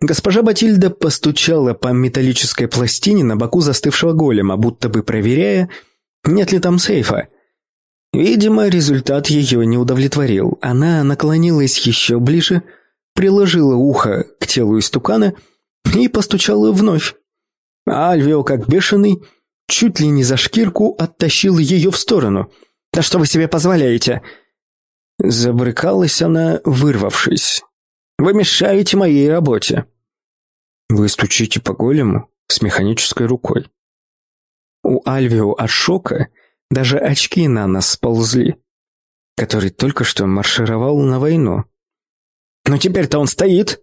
Госпожа Батильда постучала по металлической пластине на боку застывшего голема, будто бы проверяя, нет ли там сейфа. Видимо, результат ее не удовлетворил. Она наклонилась еще ближе, приложила ухо к телу истукана и постучала вновь. А Альвио, как бешеный, чуть ли не за шкирку оттащил ее в сторону. «Да что вы себе позволяете?» Забрыкалась она, вырвавшись. «Вы мешаете моей работе». «Вы стучите по голему с механической рукой». У Альвио от шока даже очки на нас сползли, который только что маршировал на войну. «Но теперь-то он стоит!»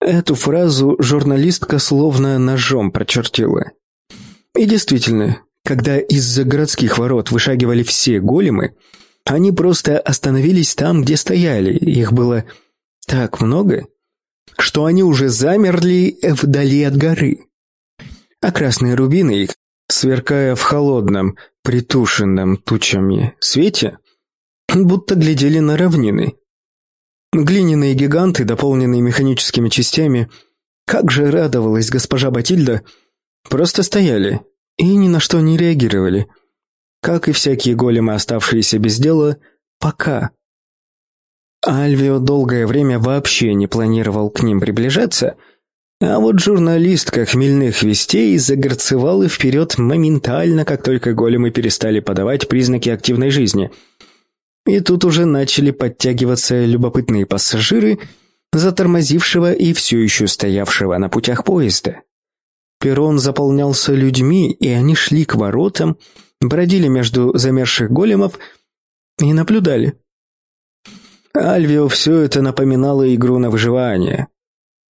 Эту фразу журналистка словно ножом прочертила. И действительно, когда из-за городских ворот вышагивали все големы, они просто остановились там, где стояли. Их было так много, что они уже замерли вдали от горы. А красные рубины, сверкая в холодном, притушенном тучами свете, будто глядели на равнины. Глиняные гиганты, дополненные механическими частями, как же радовалась госпожа Батильда, просто стояли и ни на что не реагировали. Как и всякие големы, оставшиеся без дела, пока. Альвио долгое время вообще не планировал к ним приближаться, а вот журналистка хмельных вестей загорцевала вперед моментально, как только големы перестали подавать признаки активной жизни – и тут уже начали подтягиваться любопытные пассажиры, затормозившего и все еще стоявшего на путях поезда. Перрон заполнялся людьми, и они шли к воротам, бродили между замерзших големов и наблюдали. Альвио все это напоминало игру на выживание.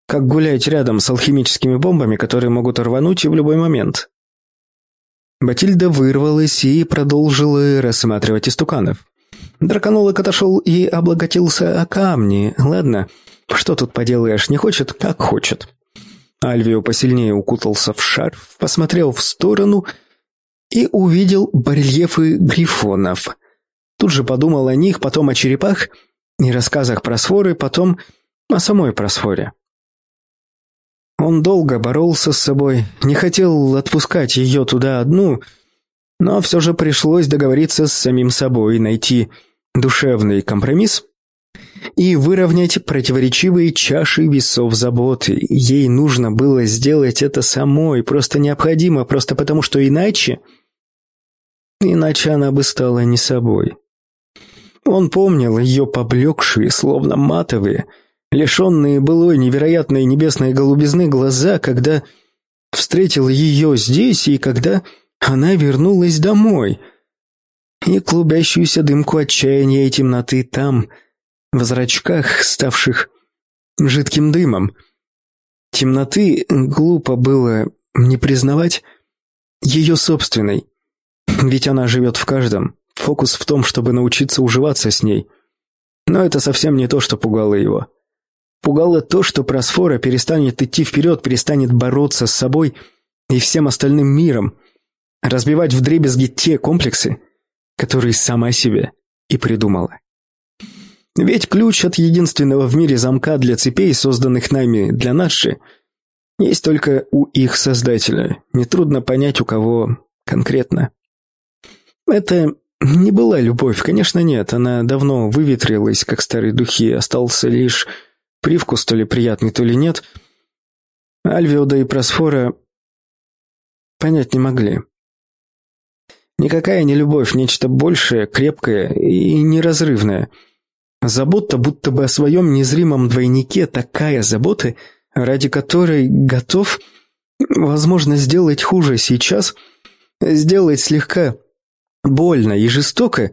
Как гулять рядом с алхимическими бомбами, которые могут рвануть в любой момент. Батильда вырвалась и продолжила рассматривать истуканов. Драконолог отошел и облаготился о камни. Ладно, что тут поделаешь, не хочет, как хочет. Альвио посильнее укутался в шарф, посмотрел в сторону и увидел барельефы грифонов. Тут же подумал о них, потом о черепах и рассказах про сфоры, потом о самой просфоре. Он долго боролся с собой, не хотел отпускать ее туда одну, но все же пришлось договориться с самим собой, найти душевный компромисс и выровнять противоречивые чаши весов заботы. Ей нужно было сделать это самой, просто необходимо, просто потому что иначе... Иначе она бы стала не собой. Он помнил ее поблекшие, словно матовые, лишенные былой невероятной небесной голубизны глаза, когда встретил ее здесь и когда она вернулась домой — и клубящуюся дымку отчаяния и темноты там, в зрачках, ставших жидким дымом. Темноты глупо было не признавать ее собственной, ведь она живет в каждом. Фокус в том, чтобы научиться уживаться с ней. Но это совсем не то, что пугало его. Пугало то, что Просфора перестанет идти вперед, перестанет бороться с собой и всем остальным миром, разбивать вдребезги те комплексы, который сама себе и придумала. Ведь ключ от единственного в мире замка для цепей, созданных нами для наши, есть только у их создателя. Нетрудно понять, у кого конкретно. Это не была любовь, конечно, нет. Она давно выветрилась, как старые духи, остался лишь привкус, то ли приятный, то ли нет. Альвиода и Просфора понять не могли. Никакая не любовь, нечто большее, крепкое и неразрывное. Забота будто бы о своем незримом двойнике, такая забота, ради которой готов, возможно, сделать хуже сейчас, сделать слегка больно и жестоко,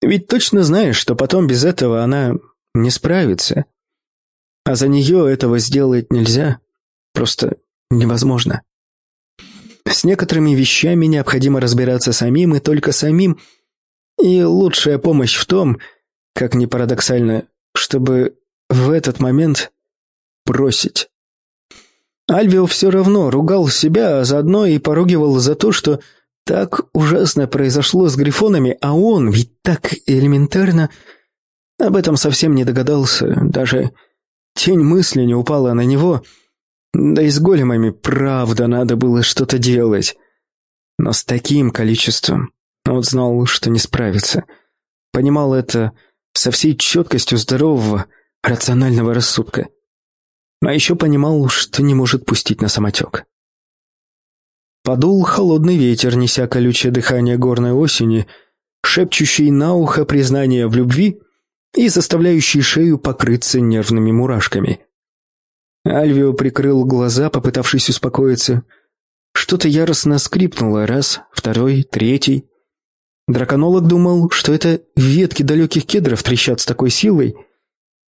ведь точно знаешь, что потом без этого она не справится. А за нее этого сделать нельзя, просто невозможно. С некоторыми вещами необходимо разбираться самим и только самим. И лучшая помощь в том, как ни парадоксально, чтобы в этот момент бросить. Альвио все равно ругал себя, а заодно и поругивал за то, что так ужасно произошло с грифонами, а он ведь так элементарно об этом совсем не догадался, даже тень мысли не упала на него. Да и с големами, правда, надо было что-то делать. Но с таким количеством он знал, что не справится. Понимал это со всей четкостью здорового, рационального рассудка. А еще понимал, что не может пустить на самотек. Подул холодный ветер, неся колючее дыхание горной осени, шепчущий на ухо признание в любви и заставляющий шею покрыться нервными мурашками. Альвио прикрыл глаза, попытавшись успокоиться. Что-то яростно скрипнуло раз, второй, третий. Драконолог думал, что это ветки далеких кедров трещат с такой силой,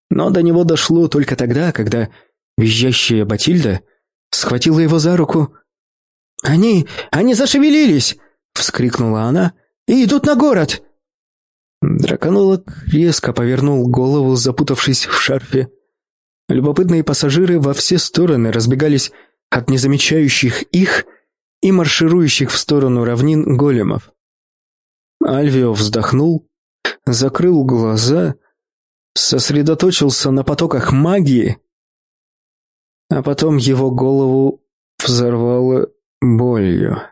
но до него дошло только тогда, когда визжащая Батильда схватила его за руку. «Они... они зашевелились!» — вскрикнула она. «И идут на город!» Драконолог резко повернул голову, запутавшись в шарфе. Любопытные пассажиры во все стороны разбегались от незамечающих их и марширующих в сторону равнин големов. Альвио вздохнул, закрыл глаза, сосредоточился на потоках магии, а потом его голову взорвало болью.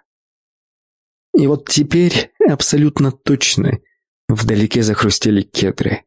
И вот теперь абсолютно точно вдалеке захрустели кедры.